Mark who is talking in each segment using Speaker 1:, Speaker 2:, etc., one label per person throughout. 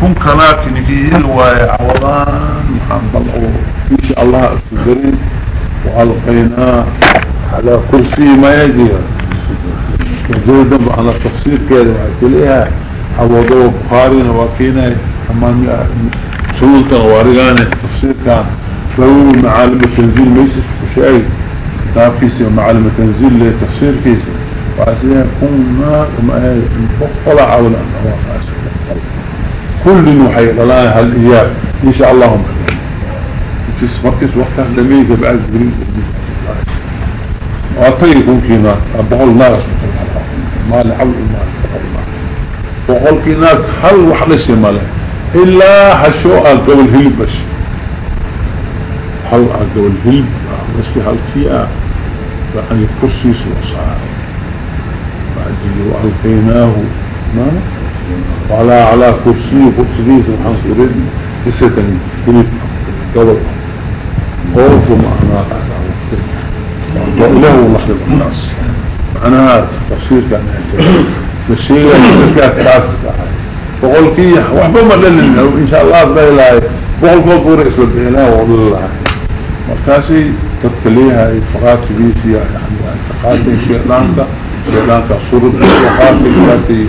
Speaker 1: كن كلاكن هي الواي عوضان محمد إن شاء الله أستدري وألقينا على كرسي ما يجي وزيدا على تفسير كده وعسليها عوضوا بخاري نواكينا أمام سلطة وارغانة تفسير كان فهو معالم التنزيل ميسس وشيء تافيسي معالم التنزيل لتفسير كيسي وعسليها كنا مبقلة عولا كل نوحي لله هالإياب إن شاء الله هم في مركز وقتها لميك بعد جريد وطيب كينا بقول ناس ما لحول ما بقول كينا هل وحلس ماله إلا حشوء قبل بس هل قبل هلب في هل فيها يعني كرسي وصار وألقيناه ما؟ وعلى على كرسي كرسي سبحانه سيرد لستني هلب قبل. خوف معنا وإله الله الناس. معناها تفسير كان الشيء اللي أساس بقول كي وحبا ما لنا إن شاء الله أصبح إلهي بقول كل رئيس الإله والله. مركاسي تبتليها إفقات بيسي يعني اعتقاد شيطانك شيطانك صورة إفقات التي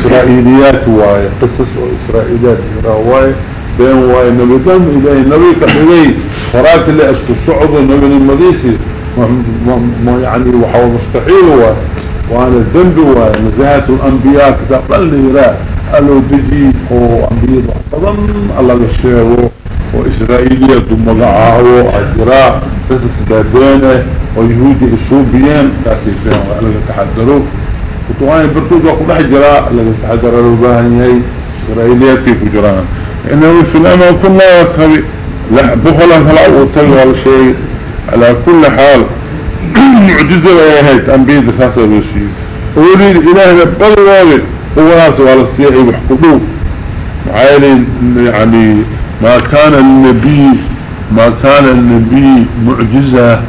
Speaker 1: إسرائيليات واي قصص وإسرائيليات واي بين واي نبي دم إلهي نبي كحوي فرات اللي أسكو الشعب النبي المديسي. يعني وحاو مستحيل واي. وأنا الذنب واي نزاهة الأنبياء كتاب اللي لا قالوا دجي أو أنبياء فضل الله يشيره وإسرائيلية دمغعاه وعجراء قصص دابينه ويهودي السوبيين كاسي فيهم وقالوا يتحدروا. وطواني بركوز وقود حجراء الذي تحدر الوباهي إسرائيلية كيف جران إنه السلام كنا يصحبي لا بخلا فلا وطلع شيء. على كل حال. معجزة ويهيت أنبياء دفاسة الوشي ويريد إله نبال والد هو ناس على السياحي وحكدوه عالي يعني ما كان النبي ما كان النبي معجزة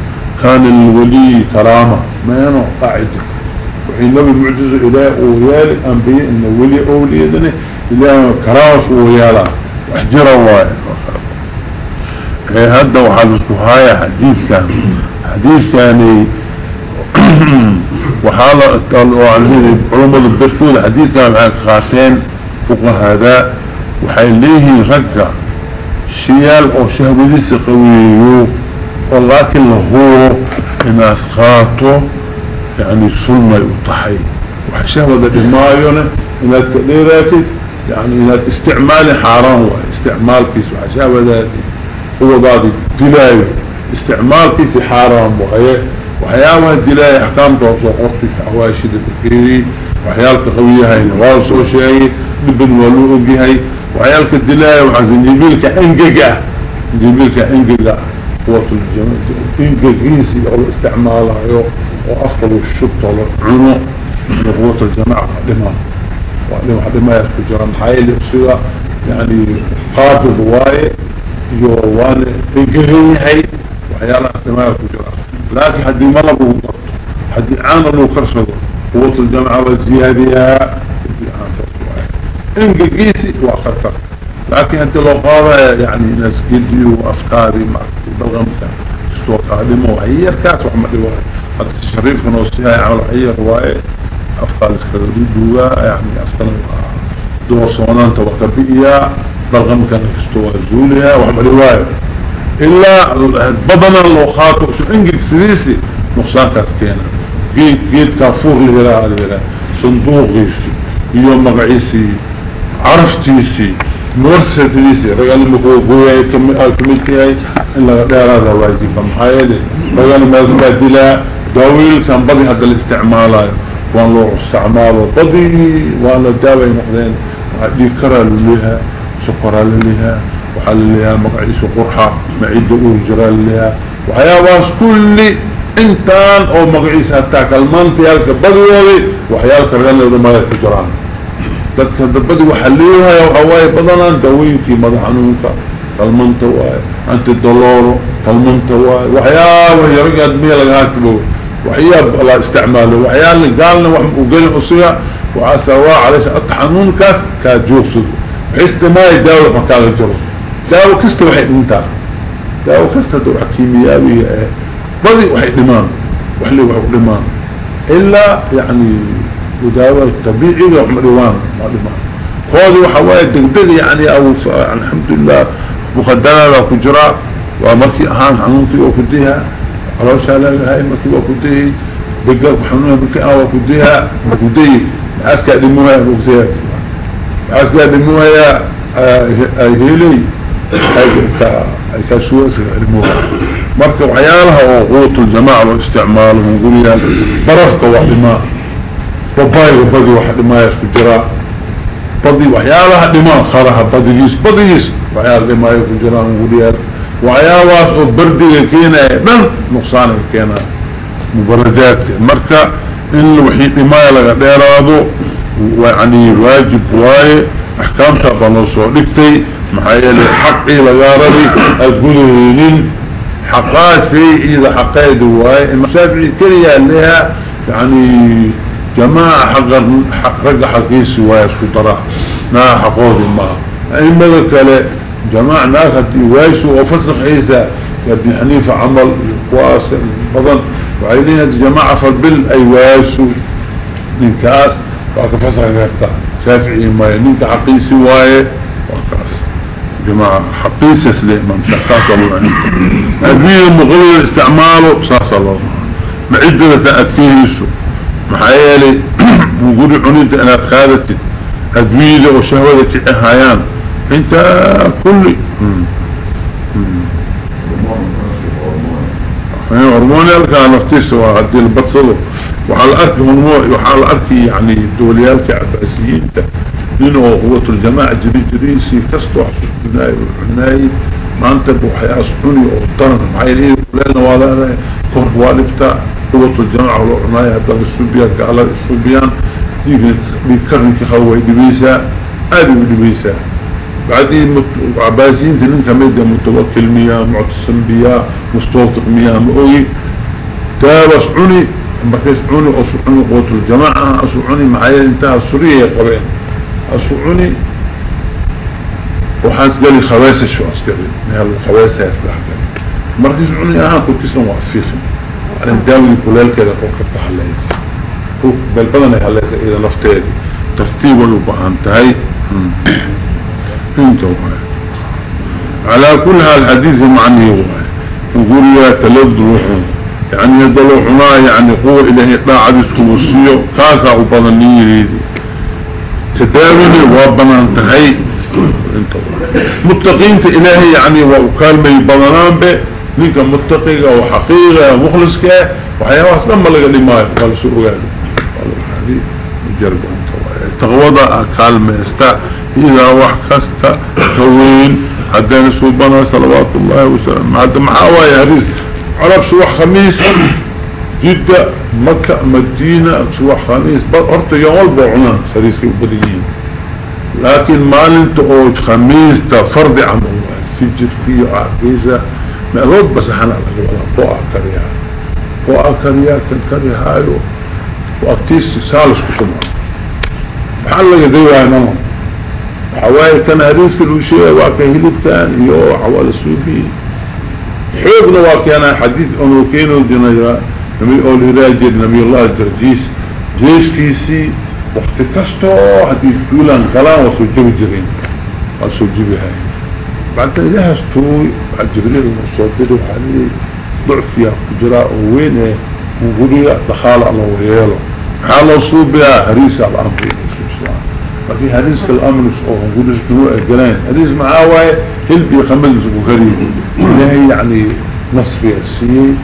Speaker 1: كان الولي كرامة. ما ينو قاعدة. وحين نبي معجزة إله ويالي أنبياء إن ولي أولي إذنه إله كرامة ويالا وحجرة واحد إيه هذا وحالسكو هاي حديث كان. حديث كان وحالة قالوا عنه علوم البركول حديث كان عن خاتين فوق هذا وحيليه رجع. شيال أو شهوديس قويو ولكن هو الناس خاطو يعني سلمة يطحي وحشهد دمايونه انك تقديراتي يعني انك استعمال حرام استعمال كيس وحشهد هو ضادي دلاي استعمال كيس حرام وهي وحيالها الدلاي احكام توصل قرطي في حواشي البكيري وحيالك قوية هاي نواس وشيء لبن ولوء بهاي وحيالك الدلاي وحسن جبيلك انققع جبيلك انققع قوة الجمال انققيسي أو استعمالها وافضل الشبط والعنو من قوة الجماعة قدمها وقدمها قدمها يسكو جران حيالي اصيغة يعني قابض واي يوان تنقرين هاي. وحيالها استعمالها كجران لكن حدي ملبه حدي عانا لو كرسده قوة الجماعة والزيادية انك قيسي وخطر لكن أنت لو قال يعني ناس جدي وأفكاري مع بلغمك استوى قادمة وهي كاس وحمد رواية. قد الشريف كان وصيها يعمل هي رواية؟ افكار اسكالدوها يعني افكار دور صونان توقبئية بلغمك انك استوى زولها وحمد رواية. إلا بدنا لو خاطر شو انجل سريسي نقصان كاسكينا جيد جيد كافور لهلا لهلا صندوقيسي يوم مقعيسي عرفتيسي مرسديسي رجال مقوقوية كميتي إلا غير هذا واجي فمحايلي رجال ما دلا داويل كان بدي هذا الاستعمال وان لو استعماله بدي وان الدواء نقدين دي كرا لها سكرا لها وحل لها مقعيس قرحة معيد أوجرا لها وحياواس كل إنتان أو مقعيس حتى كالمانت يالك بدوي وحيالك رجال لها ما يتجران dadka dabadi waxaliyohaya waxawaaye badanaan dawooyinkii madax xanuunka talmanta waaye antidoloolo talmanta waaye waxyaaba yaragaad miya laga haatibo وحياب الله استعماله وحيال قالنا وقال أصيها وعسوا عليش التحنون كاس كجوفسد بحيث ما يداوي مكان الجرس داو كست وحي انتا داو كست دو حكيميابي بضي وحي دمان وحلي وحي دمان إلا يعني وداوة الطبيعي وحمد روان هذا وحوايا دقدق يعني أو يعني الحمد لله. مخدرة وكجراء ومركي أهان حنونتي وكديها. على شاء هاي مركي وكديه بقى وحنونها مركي آه وكديها. وكديه عسكا دموها وكديها عسكا دموها هيلي. أي كاسوة دموها. مركي وحيالها وقوط الجماعة واستعمال ونقولها برفك واحد ما وباي وبدي واحد ما يسكو جراء. بدي وحيالها دمان خارها بديس بديس وحيال لما يكون جران وليات. وحيالها أو بردي كينا دن نقصان كينا. مبرجات مركا إن الوحي دماء لغا ديرادو ويعني واجب واي أحكام تقنصو لكتي. محايا حقي لغاربي القلوهين حقاسي إذا حقايد واي. المشافعي كريا لها يعني جماعة حق حق رجع حقيسي ويسكو طرح نا حقوذي ما. أي مذكا له. جماعة ناس هدي ويسو وفسخ عيسى. ابن حنيفة عمل قواس بضن وعينيها جماعة فالبل أي ويسو ننكاس وعك فسخ غيرتا شافعي ما ننك حقيسي واي. وكاس. جماعة حقيسي سليم. ممشاكات الله عنه أدوية المغلول استعماله بصاص الله معدة أتكيهيسو محايلي نقول عنيد أنا اتخاذتي ادويلة وشهوة كعهايان أنت كل هرموني الكا نفتيس وهدي البطلو وحال اركي هرموني وحال اركي يعني الدوليالك عباسيين لأنه قوة الجماعة جري جريسي كستو حسوس بناي وعناي ما أنت بوحياس حوني وطن محايلي كلنا ولا هذا كهر والبتا قوة الجماعة والعناية هذا السوبيان قال السوبيان بيكرنك خوي دبيسا ادي دبيسا بعدين عباسيين تنين كميدة متوكل مياه معتصم بياه مستوطق مياه مؤوي تابس عني مركز عني أسعني؟ قوة الجماعة أسعني معايا انتهى السورية قبين أسعني. وحاس قالي خواسة شو أسكري؟ نهال الخواسة يسلح قالي مركز عني أها كل كسنا وعفيخني أنا داولي كلال كده قوة بحليس بل بدنا هليس إذا نفتادي ترتيب الوبهان تهي انت وهاي. على كل هالحديث معني وهاي. نقول يا تلد روحهم يعني يدلو حنا يعني قوة إلهي طاعة بسكوسيو كاسا وبضني يريدي. تداولي وابنا انتهي انت وهاي. متقين إلهي يعني وكالمي بضنان به. لك متقية وحقيقة مخلصك وحيوات لما لقى لي ماي قال سوء قال هذه مجرد انت تغوضا كالمة استا إذا وحكست كوين حدين سوبنا صلوات الله وسلم هذا محاوى هريس عرب سوح خميس جدة مكة مدينة سوح خميس أرطي يوم البعنا سريسي وبريين لكن ما لنتقوج خميس تفرد عن الله فجر فيه رد بس حنا قوة كريا قوة كريا كان كريا هايو. وأكتيس سالس كتما بحال يديوها نمو حواي كان هريس كل شيء وكهلب كان يو حوال السوبي حوقنا وكان حديث نبي أولي راجل نبي الله الجرجيس جيش كيسي. وقت كستو حديث كلام وسوجب جرين. هاي. بعد إلها استوي بعد جبريل المصدر وحالي ضعف يا كجراء وين وقولي دخال الله وياله. حال صوبها هريس على الأمر لكن هريس الأمر وقولي سنوء الجلين هريس معاوية هلبي خمل سبكري إلهي يعني نصفي السي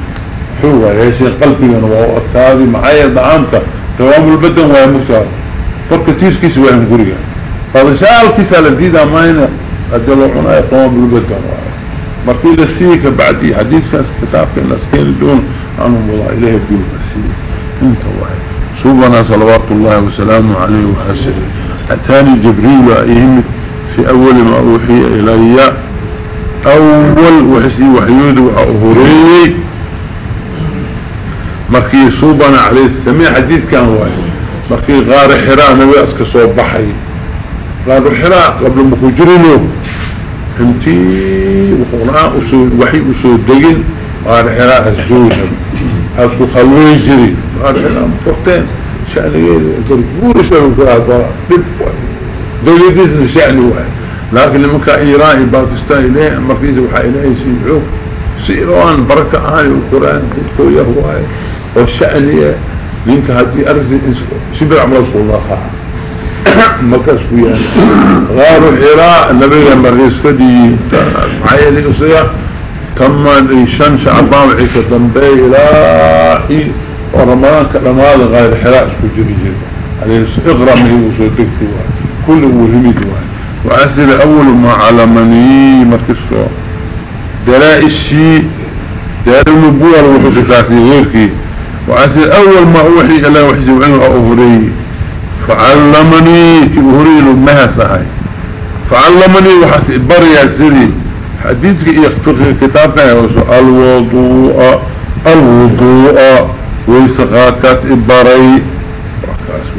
Speaker 1: هو يا شيخ قلبي أنا وأرتاضي معايا دعامك. دوام البدن وهي مختار. فكتير كيس وهي مقرية. فهذا شاء الكيسة لديدة ماينة أجلوا عناية قوام بالبدن مرتي لسيك بعدي. حديث كاس كتاب كان لسكين دون عنهم الله إليه يقول لسيك انت واحد. سوبنا صلوات الله وسلامه عليه وحسنه. أتاني جبريل وأيهم في أول ما أوحي إلي. أول وحسي وحيود وأهوري. مركي صوبنا عليه. السميع حديث كان واي مركي غار نبي اسك صوب بحي. غار حراء قبل مكجرينه أنتي وقرآن اسود وحي اسود دقل غار حراء الزوج اسكو خلوي جري غار حراء مفرتين شأنه قرقور شأنه هذا دب دليديس شأنه واحد. لكن لما كان إيران باكستان إليه مركز وحا إليه سيعوك سيروان بركة هاي والقرآن كو يهواي والشأنية لينك هذه أرض سبع عمل رسول الله خاها مكس ويانا غار العراء النبي مريس فدي معايا لي أصيح تم شن شعبان وعيك دنبي إلهي ورمضان كلمات غير حراء اسكو جري جري عليه اغرم هي وصدقتي كل ورميد واحد وأسئل أول ما علمني مركزه. دلاء الشيء دار النبوة الوحوش كاسي غيركي. وأسئل أول ما أوحي إلى وحي وعنه أهري فعلمني تأهري لمها سهي فعلمني وحسي بريا سري حديثك يختفي كتابك الوضوء الوضوء ويسقات كاس إباري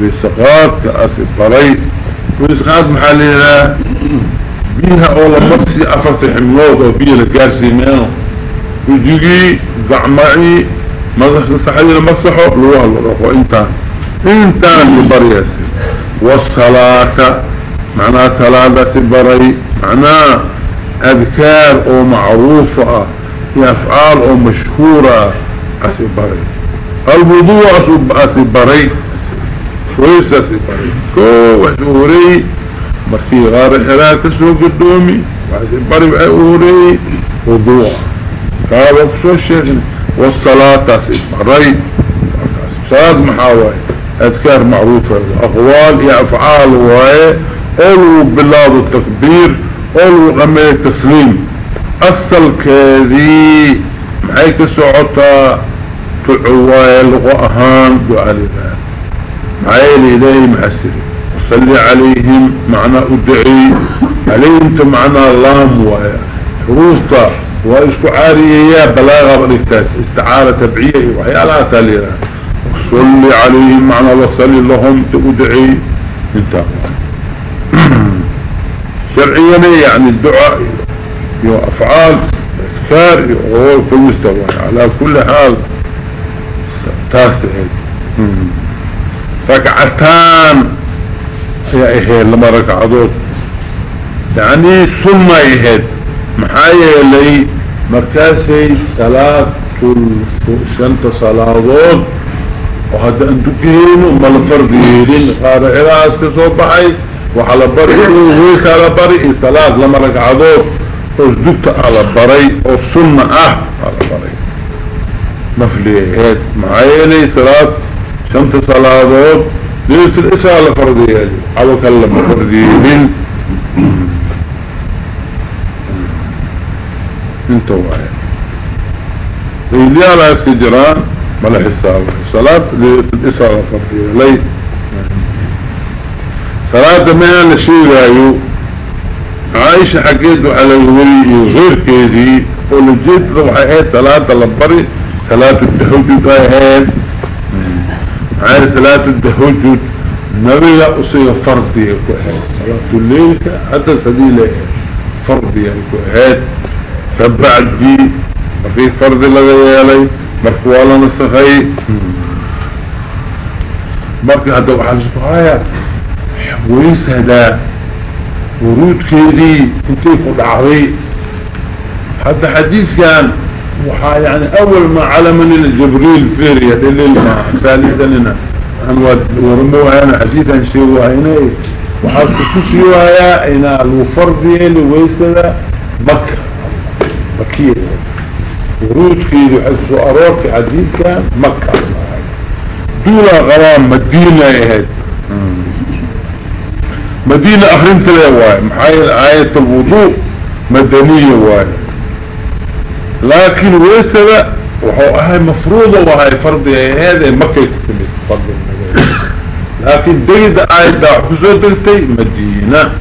Speaker 1: ويسقات كاس إباري ويسقات محالينا بيها أولا مرسي أفرت حملوض وبيه لكارسي مانو ويجيجي قعمعي. مدخل الصحيح مسحه لوها الروح وإنتان. إنتان لبرياسي والصلاة معناها صلاة سبري معناها أذكار أو معروفة هي أفعال أو مشهورة أسبري الوضوء أسبري كويس أسبري كو أسوري مركي غار حراك سوق الدومي أسبري بأوري وضوء. قالوا بسو الشيخ والصلاة أسبري صلاة محاوي. أذكار معروفة. أقوال يا أفعال وهي أولو بالله التكبير أولو غمي التسليم. أصل كذي معيك سعطة تعوى دعا لذا معي لإلهي محسري وصلي عليهم معنى أدعي عليهم معنى اللهم وهي. حروستا وإسكو عارية بلاغة بريكتات استعارة تبعية وهي لا سالينا وصلي عليهم معنى وصلي لهم تأدعي انت. شرعيا يعني الدعاء أفعال أذكار وهو كل مستوى على كل حال تاسعين. ركعتان. يا إهيد لما ركعدوت يعني ثم إهيد محايا لي مركاسي ثلاث شنت صلاة وهذا أنتو كهين وما الفردين قال إلا أسكسوا بحي وعلى بري ويس على بري صلاة لما ركعدوت وزدت على بري والسنة أه على بري. نفليهات معايني صلاة شمت صلاة ليلة الإساءة لفردية دي عوك اللهم فرديين انتو واحد اللي على اسك حساب صلاة لفردية لي صلاة ما عايشة حقيته على الولي غير كيدي. ولجيت روحيات صلاة لبري صلاة التهجد اهين عارف صلاة التهجد نبي أصيغ فرضي كأهين صلاة الليل حتى سبيل فرضي كأهين فبعد دي في فرض لغا مركوالا نسخي مركي هذا وحاسب هايا ويس هذا ورود كيدي انتي قد عظي حتى حديث كان وحا يعني اول ما علمني الجبريل فيريا دليل ما ثالثا لنا ان ورموها أنا حديثا شيئوا هنا وحاسك كشيوا يا أنا الوفردي لويسدا بكر بكير ورود حسو اروك حديث كان مكة. دولا غرام مدينة إهد. مدينة أخرين تلاواي محايل آية الوضوء مدنية واي. لكن ويسبة وحو أهي مفروضة وهي فرضي هذا مكة كتمت فرض لكن ديد آية دا حسوتكتي مدينة.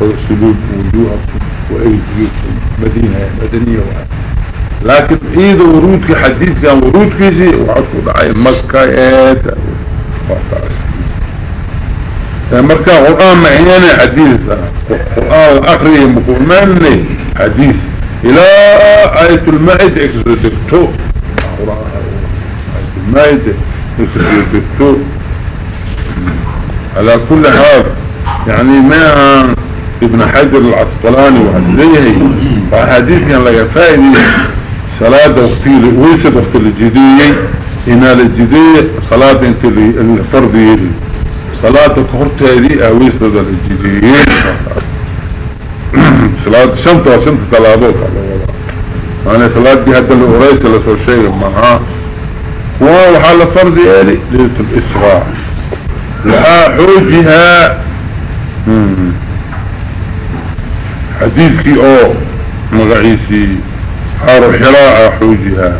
Speaker 1: فاغسلوا وجوهكم وأيديكم. مدينة مدنية واحد لكن أيضا ورودك حديث كان ورودك زي وعشو دعاي مكة ايت مركا قرآن معينة حديث. قرآن آخري مقوماني حديث. إلى آية المائد إكسر دكتور آية المائد إكسر دكتور على كل حال يعني ما ابن حجر العسقلاني وحديه فحديث كان لك فائدة صلاة وقتي ويسد وقت الجديد إنا الجديد صلاة انت الفردية صلاة كهرت هذه اويسد الجديد صلاة شمت وشمت ثلاثات أنا صلاة دي هذا الأريس اللي سوى شيء معها وهو حال فرضي ليلة الإسراء. لها حوجها. حديثك أو مغعيسي. حار حراء حوجها.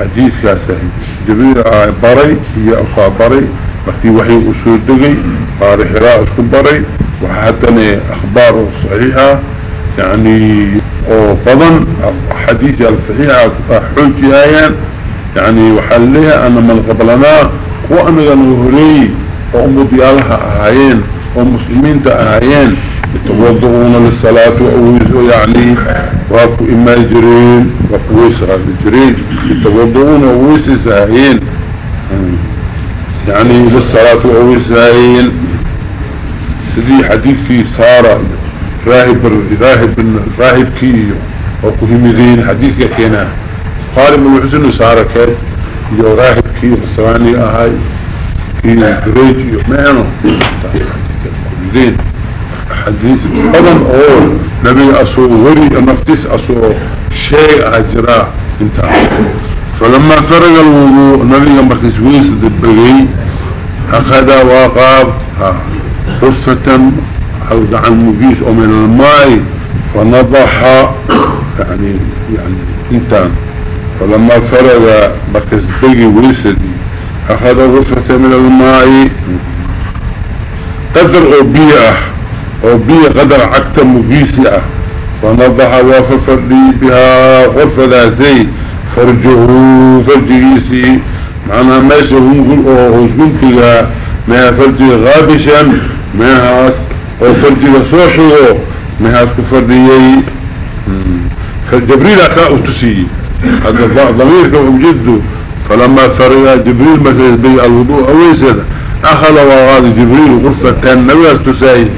Speaker 1: حديث يا سهل جبريل بري هي أصاب بري وقتي وحي أسود دقي حار حراء اسكن بري وحتى أخبار صحيحة. يعني فضن حديث الصحيحة حوجها يعني وحلها أن من قبلنا وأنا نهري وأمضي ديالها أهايين ومسلمين تأهايين يتوضعون للصلاة وأويسوا يعني واكو إما جرين وقويس هذا جرين يتوضعون وأويسوا ساهين يعني للصلاة وأويس ساهين سدي حديث في سارة راهب راهب راهب كي وكو همدين حديث كينا. قارب الحسن سارة كات يو راهب كي الثواني أهاي كي دريج يو. معنو همدين حديث بدن أو نبي أسو وري نفتيس أسو شيء اجراء انت فلما فرق الوضوء نبي مركز ويس أخذ وقاب قصة حوض عن مجيس أو من الماء فنضح يعني يعني انت فلما فرق مركز بغي ويسدي أخذ غفة من الماء. قدر أو بيئة أو بي قدر عكت مقيسي فنضح وففردي بها غرفة زي فرجه فرجيسي معنى ماشي قل هزمنتها ما فرجي غابشا ما هاس أو فرجي صوحيه ما هاس كفرديي فجبريل اخاء تسي هذا ضميرك ومجده فلما فرق جبريل مثل بي الوضوء اويسد أخذ وغاد جبريل غرفة كان نبي تسايه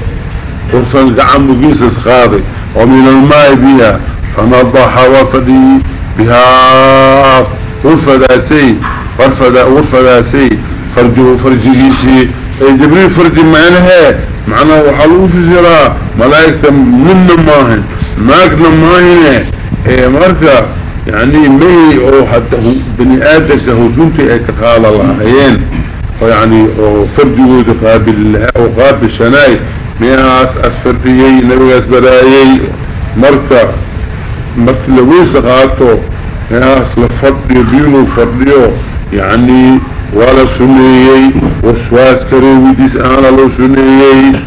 Speaker 1: فرصا قعم مقيسس خاضي. ومن الماء بها فنضح وفدي بها. غرفة داسي غرفة غرفة داسي فرجه فرجيسي أي جبريل فرج معناها معناه وحلو في زراء ملايكة من ماهن ماكنا ماهن اي مركة يعني مي أو حتى بني ادك هزونتي اي كخال الله هين. ويعني فرجه قابل الله وقابل شناي ميهاس اسفرديي نبي اسبرايي مركا مركا لويس قاتو ميهاس لفردي بينو فرديو يعني ولا سنيي وسواس كريويديس أنا لو سنيي.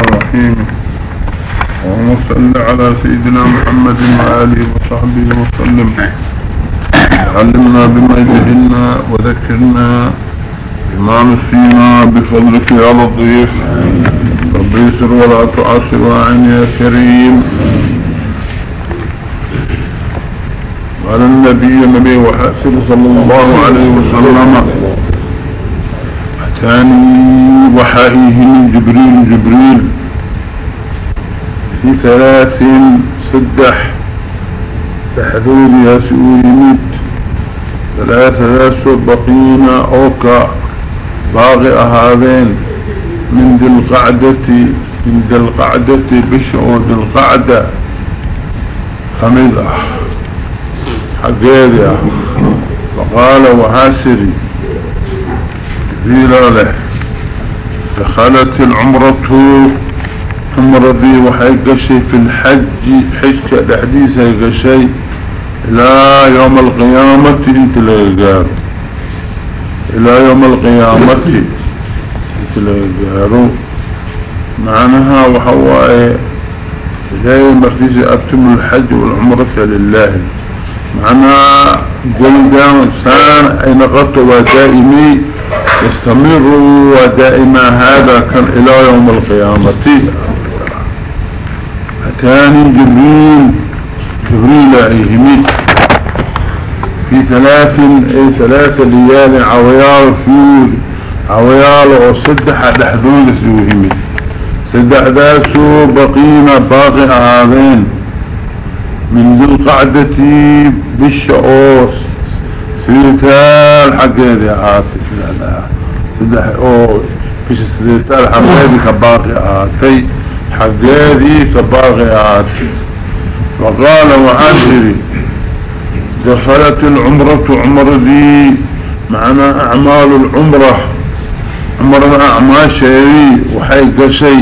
Speaker 1: الرحيم. اللهم على سيدنا محمد وآله وصحبه وسلم. علمنا بما يجهلنا وذكرنا بما نسينا بفضلك يا لطيف. رب يسر ولا تعصر وعن يا كريم. قال النبي النبي وحاسر صلى الله عليه وسلم. أتاني وحائيه من جبريل جبريل. في ثلاث سدح. تحذور يا سؤولي ثلاثة سبقين أوكا باغي أهابين من ذي القعدة من ذي القعدة بشعور ذي القعدة. خميدة حقيقة. فقال وحاسري له. دخلت العمرة عمرة ذي وحي قشي في الحج. حج الحديث قشي. إلى يوم القيامة انت لقار إلى يوم القيامة. جهرو. معناها وحواي إلهي مرتيسي أتم الحج والعمرة لله. معنا جلدان سان أين غطوا دائمي يستمر ودائما هذا كان إلى يوم القيامة. أتاني جبريل. جبريل أيهمي في ثلاث أي ثلاث ليال عويال فيول عويال وصدح دحدود سوهمي صدح داسو بقينا باقي هذين من ذي القعدة بالشعوص سيتال حقيدي عاتي سيدها صدح أو كيش سيتال حقيدي كباقي عاتي حقيدي كباقي عاتي فقال وعاشري دخلت العمرة عمر دي معنا أعمال العمرة. عمرنا أعمال شيء وحي قشي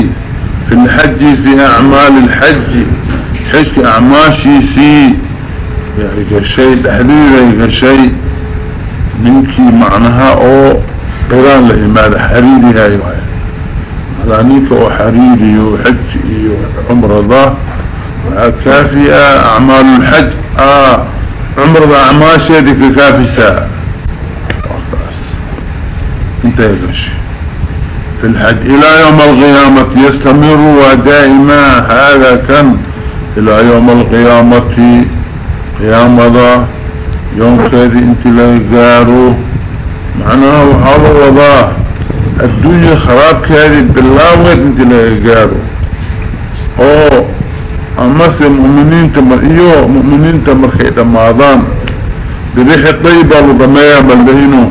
Speaker 1: في الحج في أعمال الحج. حج أعمال شيسي. يعني قشي تحرير قشي نمكي معناها أو قران لإمادة حريري هاي على نيك أو حريري وحج عمر ذا. كافية أعمال الحج. آه. عمر ذا أعمال شيء كافي ساعة انت يدرش في الحج إلى يوم القيامة يستمر ودائما هذا كان إلى يوم القيامة قيامة يوم كذي انت لا يقارو معناه وضاه الدنيا خراب كذي بالله انت لا يقارو امس المؤمنين تمر أيوه مؤمنين تمر خيطة ماضان. بريح طيبة لضمية بلدهنو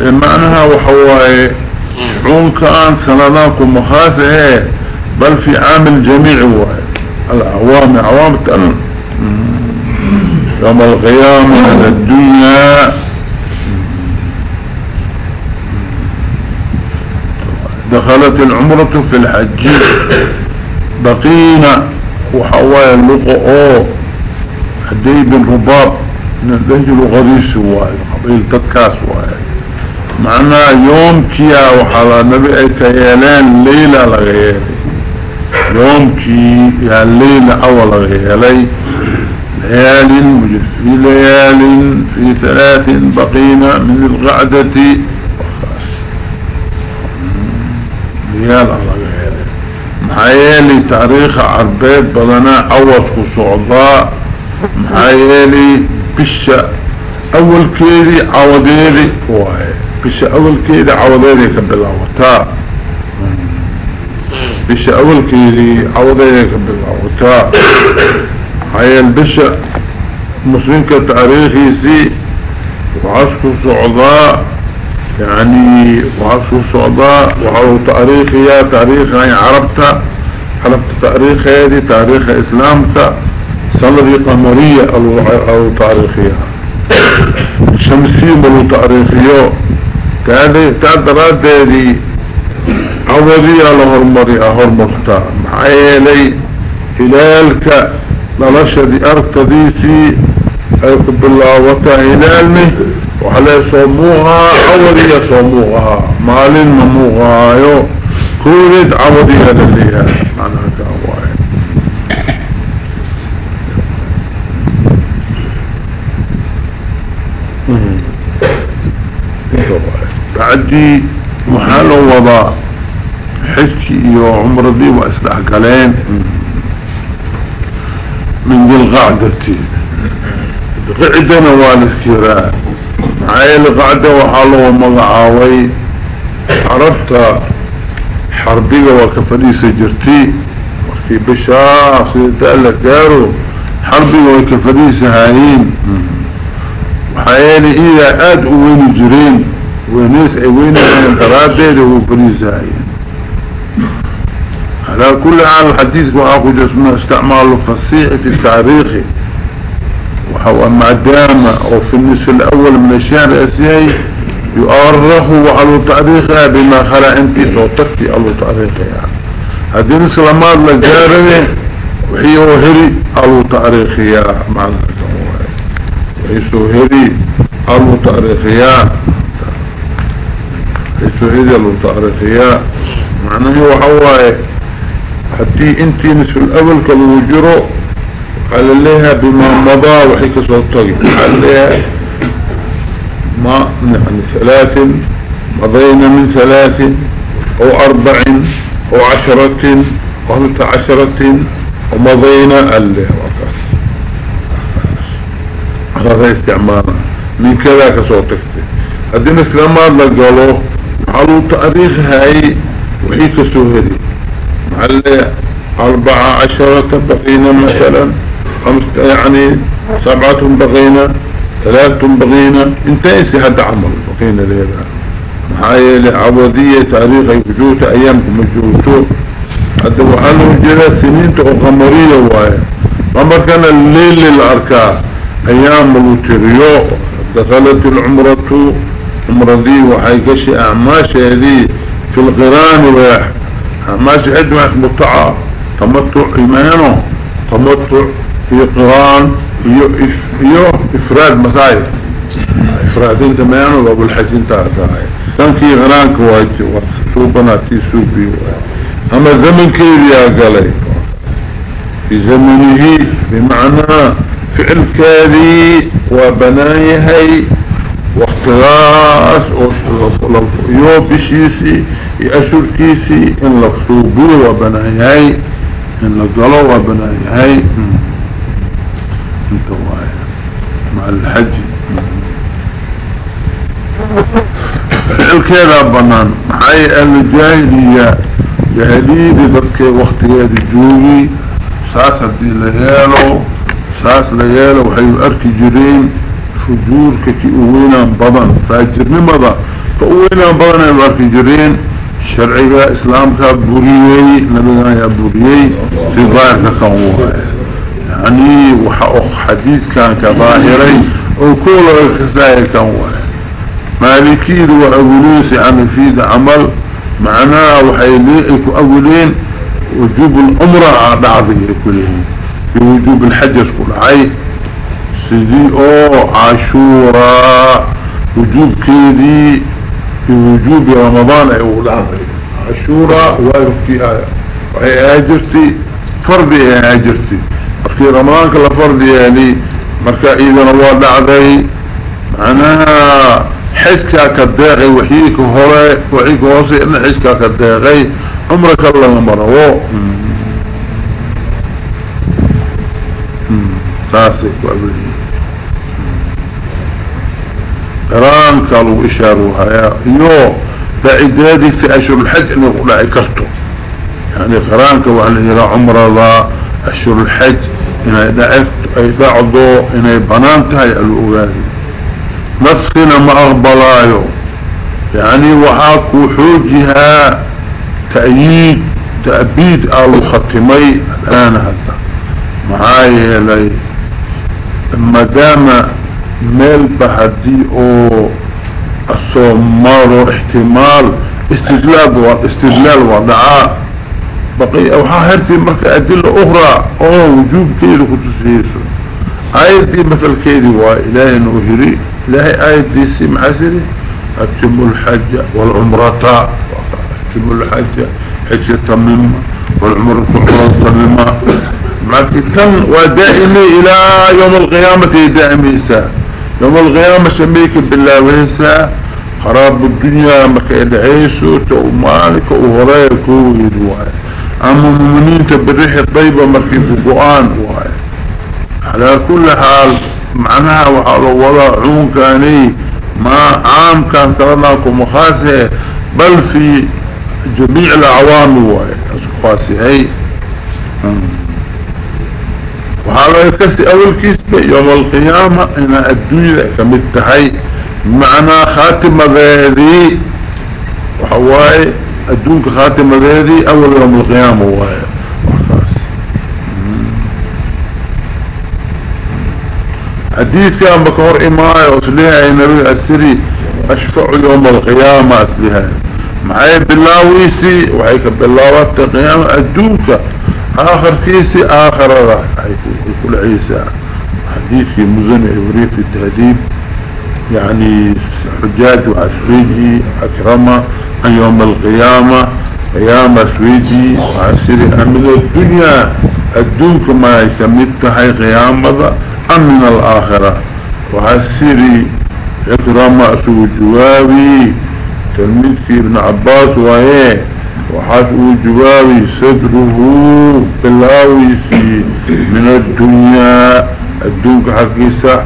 Speaker 1: معناها وحواي عون كان سندانكو مخاسه بل في عامل جميع واي. الأعوام عوام تأمن يوم القيامة الدنيا. دخلت العمرة في الحج. بقينا وحوايا اللقاء حدي بن رباب نهجل غريس واي قبيل تدكاس واي معنى يوم كيا وحالا نبي اي كيالان ليلة لغيالي يوم كي يا الليلة أول لغيالي ليال في ليال في ثلاث بقينا من القعدة. ليال لغيالي محايلي تاريخ عربيت بدنا عوض صعداء محايلي بشا أول كيدي عوضيدي واي. بشا أول كيدي عوضيدي كبلاوتا. بشا أول كيدي عوضيدي كبلاوتا. هاي البشا مسلم كتاريخي سي. وعسكو صعداء يعني وعسكو صعداء وعو تاريخي تاريخي عربتا عربت تأريخ هذه تأريخ اسلامك سنة قمرية أو تاريخيها شمسية بلو تاريخيو تادي تادرات دي عوضية لهرمري اهرمرتا معايلي هلالك. للاشة دي ارتديسي ايكو بالله وطا هلالمي. وحلي صوموها عوضية صوموها مالين مموها يو كورد عوضية لليها معنى كأواي بعدي محال وضاء حجي iyo عمردي وأسلح قلين. من ذي القعدة قعدنا والذكراء معايا القعدة وحاله ومضعاوي عرفت حربية وكفريسة جرتي. وكي بشاء سيدال كارو حربية وكفريسة هايين. وحيالي إذا آد وين جرين. وناس وين قرابير وفريسة على كل حال الحديث وأخو جسمنا استعماله فصيح في التاريخ وهو ما دام وفي النصف الأول من الشهر الأسيائي يؤرخ وعلى تاريخها بما خلا انت صوتكتي على تاريخها هذه السلامات لجاربه وهي وهري على تاريخها معنى وهي سوهري على تاريخها سوهري على تاريخها معنى هو حواي. حتى انتي نصف الأول كالوجرو قال لها بما مضى وحيك صوتك قال لها ما يعني ثلاث مضينا من ثلاث أو أربع أو عشرة خمسة عشرة ومضينا قال لها وقص هذا استعمالا من كذا كصوتك هدين اسلامات لقالوا حلو تأريخ هاي وحيك سهري معلي أربعة عشرة بقينا مثلا. خمسة يعني سبعة بقينا ثلاثة بقينا انتهي هذا عمل. بقينا لهذا محايا لعبودية تاريخ وجوت أيامكم الجوتو هذا وحلو جرى سنين تقمرية وايا قمر كان الليل للأركاء أيام الوتريو. دخلت العمرة. عمرة دي وحي كشي أعماش هذه في القرآن واحد أعماش عدمة مطعة تمتع إيمانه. تمتع في قرآن يو افراد مسايد إفراد انت ميانو وأبو الحج انت اساعي كان في غران كواجه وصوبنا تي سوبي أما زمن كيف يا قلي. في زمنه بمعنى فعل كذي وبنايهي واختلاس يو بشيسي يأشر كيسي إن لقصوبه وبنايهي إن لقلوا وبنايهي انت واي مع الحج كذا بنان حي الجاهلية جاهلية ذلك وقت يدي جوغي ساس هدي لهيالو ساس ليالا وحيو اركي جرين فجور كتي اوينا بضن فاجر نمضا فاوينا بضن ايو اركي جرين شرعي اسلام كابوريي نبينا يا بوريي في ظاهر كقوة يعني وحق حديث كان كظاهري وكل الكسائر كان مالكيد وأولوسي عن فيد عمل معناه وحيليك أولين وجوب الأمرة بعضي كلهم. في وجوب الحج كل عي. سيدي أو عاشورا وجوب كيدي في وجوب رمضان أولاد. عاشورا واجبتي آية. وهي اجرتي فرضي اي اجرتي مركي رمضان كلا فرضي يعني مركا أيضا الله دعضي معناها حجكا كالداغي وحيك هوري وحيك هوسي إن حجكا كالداغي عمرك الله مرهو ساسك وابلي قران قالوا اشاروا هيا. يو بعدادي في اشهر الحج إنه لا كرتو يعني قرانك وعلى إلى عمر الله اشهر الحج. إنه دعفت أي بعضو إنه بنانتها الاولادي نسخنا ما اغبلايو يعني وحاكو حوجها تأييد تأبيد آلو ختمي الآن هذا. معايا لي مدام ميل بحدي أو الصومار احتمال استدلال استدلال وضعاء. بقي أو حاهرتي مركة أدلة أخرى. أو وجوب كيلو كتسيسو آية دي مثل كيدي وإلهي نوهري. إلهي آية دي سيم عسري أتم الحج والعمرة أتم الحج حجة تميمة والعمرة تميمة معكتن ودائمي إلى يوم القيامة دائمي سا يوم القيامة سميك بالله ويسا خراب الدنيا مكيد عيسو مالك وغريك ويدواي أما المؤمنين تبريح الطيبة بقوان واي على كل حال معناها وحال وضع عون كاني ما عام كان سرناكم مخاسه بل في جميع العوام واي اسقاسي هاي وحالا يكسي أول كيسبة يوم القيامة أنا الدنيا كمتحي. معنى خاتم ذي وحواي الدنيا خاتم ذي أول يوم القيامة وهي حديث كان بكور إماء وصليها نبي السري أشفع يوم القيامة أصلها معي بالله ويسي وحيك بالله وقت القيامة الدوكة آخر كيسي آخر هذا يقول عيسى. حديث في مزن عبري في التهديد. يعني حجاج وعسريجي أكرمة. عن يوم القيامة قيامة سويدي وعسيري أمن الدنيا. الدنيا كما يكمتها قيامة أم من الآخرة. وعسيري إكرام أسو جوابي. تلميذ ابن عباس وهي وحاسو جوابي صدره بلاويسي من الدنيا. الدنيا حقيسة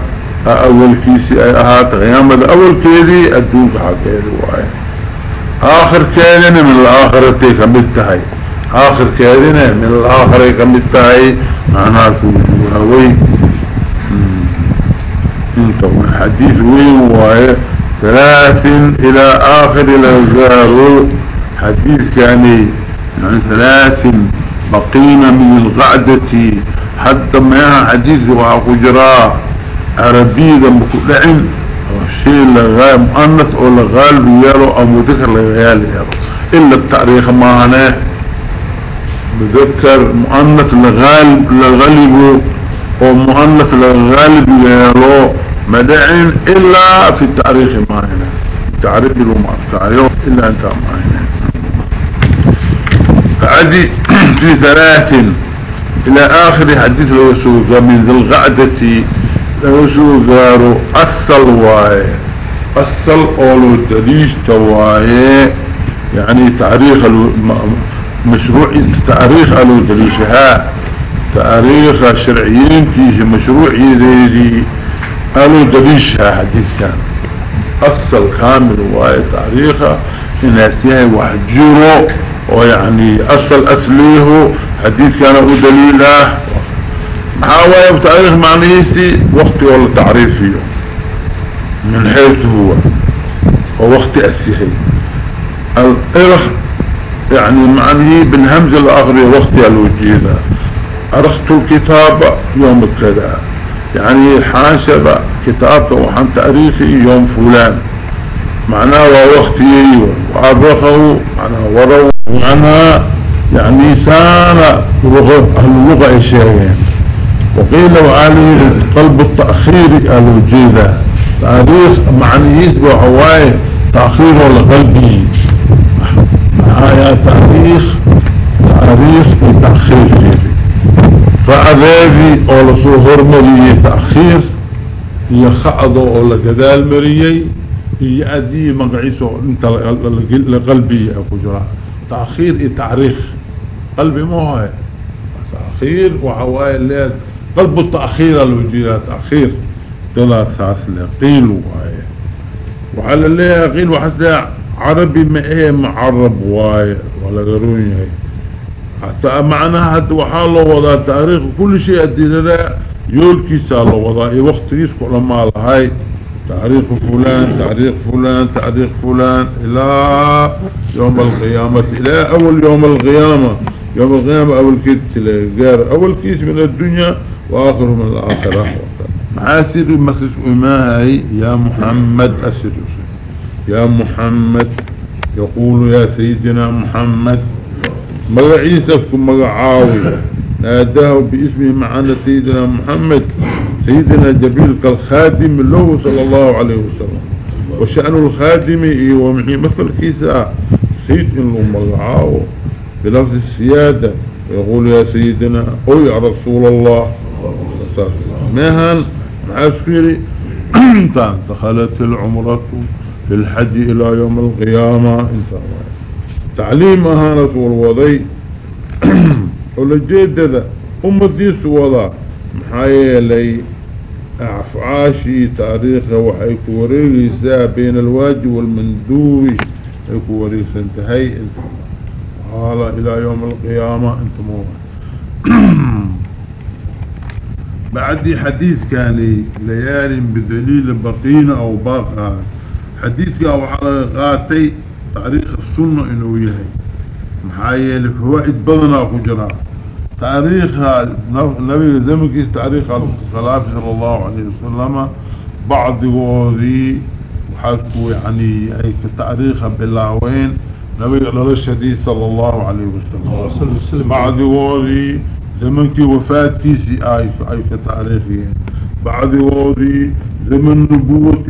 Speaker 1: أول كيسي أي أهات غيامة أول كيدي الدنيا حقيسي وهي آخر كيدنا من الآخرة كمتهي آخر كيدنا من الآخرة كمتهي معناه سو جوابي أنت حديث وين وهي ثلاث إلى آخر الأزار حديث كاني. يعني ثلاث بقينا من القعدة حتى ما حديث وعقجراء عربي ذا مكلعين شيء لغاية مؤنث أو لغال يالو أو مذكر لغال يالو إلا التاريخ معنا مذكر مؤنث لغال لغالب أو مؤنث لغالب يالو مدعين إلا في التاريخ معنا تعرف له ما إلا أنت معنا فعدي في ثلاث إلى آخر حديث لو سوق من ذي الغعدة لو سوق أصل واي. أصل أولو دليش تواي. يعني تاريخ مشروع تاريخ أولو دليشها. تاريخ الشرعيين تيجي مشروع يديدي قالوا دليشها حديث كان. أصل كامل واي. تاريخه إناسيها وحجيره ويعني أصل أسليه حديث كان هو دليله محاوية بتاريخ معنيسي وقت ولا تعريفيه من حيث هو. ووقت أسيحي. الإرخ يعني معنيه بالهمز الآخر وقت الوجيدة. أرخت الكتاب يوم كذا يعني حاشب كتابته وحن تأريخي يوم فلان. معناه ووقتي وأرخه معناه ورو معناه يعني سان أهل اللغة الشيئين وقيل وعلي قلب التأخير الوجيدة تاريخ معني يسبع هواي تأخير لقلبي معايا تاريخ تاريخ التأخير فيه فأذابي أولا سوهر مريي تأخير هي خعضة أولا قدال مريي هي أدي مقعيسو انت لقلبي أكو جراء تأخير تاريخ. قلبي مو هاي تأخير وحواي الليل قلب التأخير الوجيه تأخير. دلا ساس لقيل واي. وعلى اللي قيل وحسد عربي ما إيه معرب واي ولا غيرون هاي. حتى معناها هاد وحاله وضع تاريخ كل شيء الدين لا يولكي سالة وضع. اي وقت يسكو لما هاي. تاريخ فلان تاريخ فلان تاريخ فلان. إلى يوم القيامة إلى أول يوم القيامة. يوم القيامة أول كيس غير أول كيس من الدنيا واخره من الآخرة معاسر المخصوص أماهي يا محمد اسر يا محمد يقول يا سيدنا محمد مقعيسة اسكم مقعاوي ناداه باسمه معنا سيدنا محمد سيدنا جبيل كالخادم له صلى الله عليه وسلم. وشأن الخادم إيه؟ ومحي مثل كيسا. سيد له مقعاو بلفظ السيادة يقول يا سيدنا أو يا رسول الله. مهن معسكري دخلت العمرة في الحج إلى يوم القيامة. انت تعليمها رسول وضي ولجيد ذا أمتي سوضا محايا لي أعفعاشي تاريخه وحيكو وريسا بين الواجب والمندوي حيكو وريسا انتهي قال إلى يوم القيامة. انت مو بعد حديث كان ليال بدليل بقين أو باقى حديث كان وحلقاتي غاتي تاريخ السنة إنه يهي. محايا لفوائد بدنا كجرا تاريخ نبي زمكيس تاريخ الخلاف صلى الله عليه وسلم. بعض غوذي وحكوا يعني أي كتاريخ باللاوين نبي للشديد صلى الله عليه وسلم. بعض غوذي زمنكي وفاتكيسي آي أي كتاريخي. بعض غوذي زمن نبوة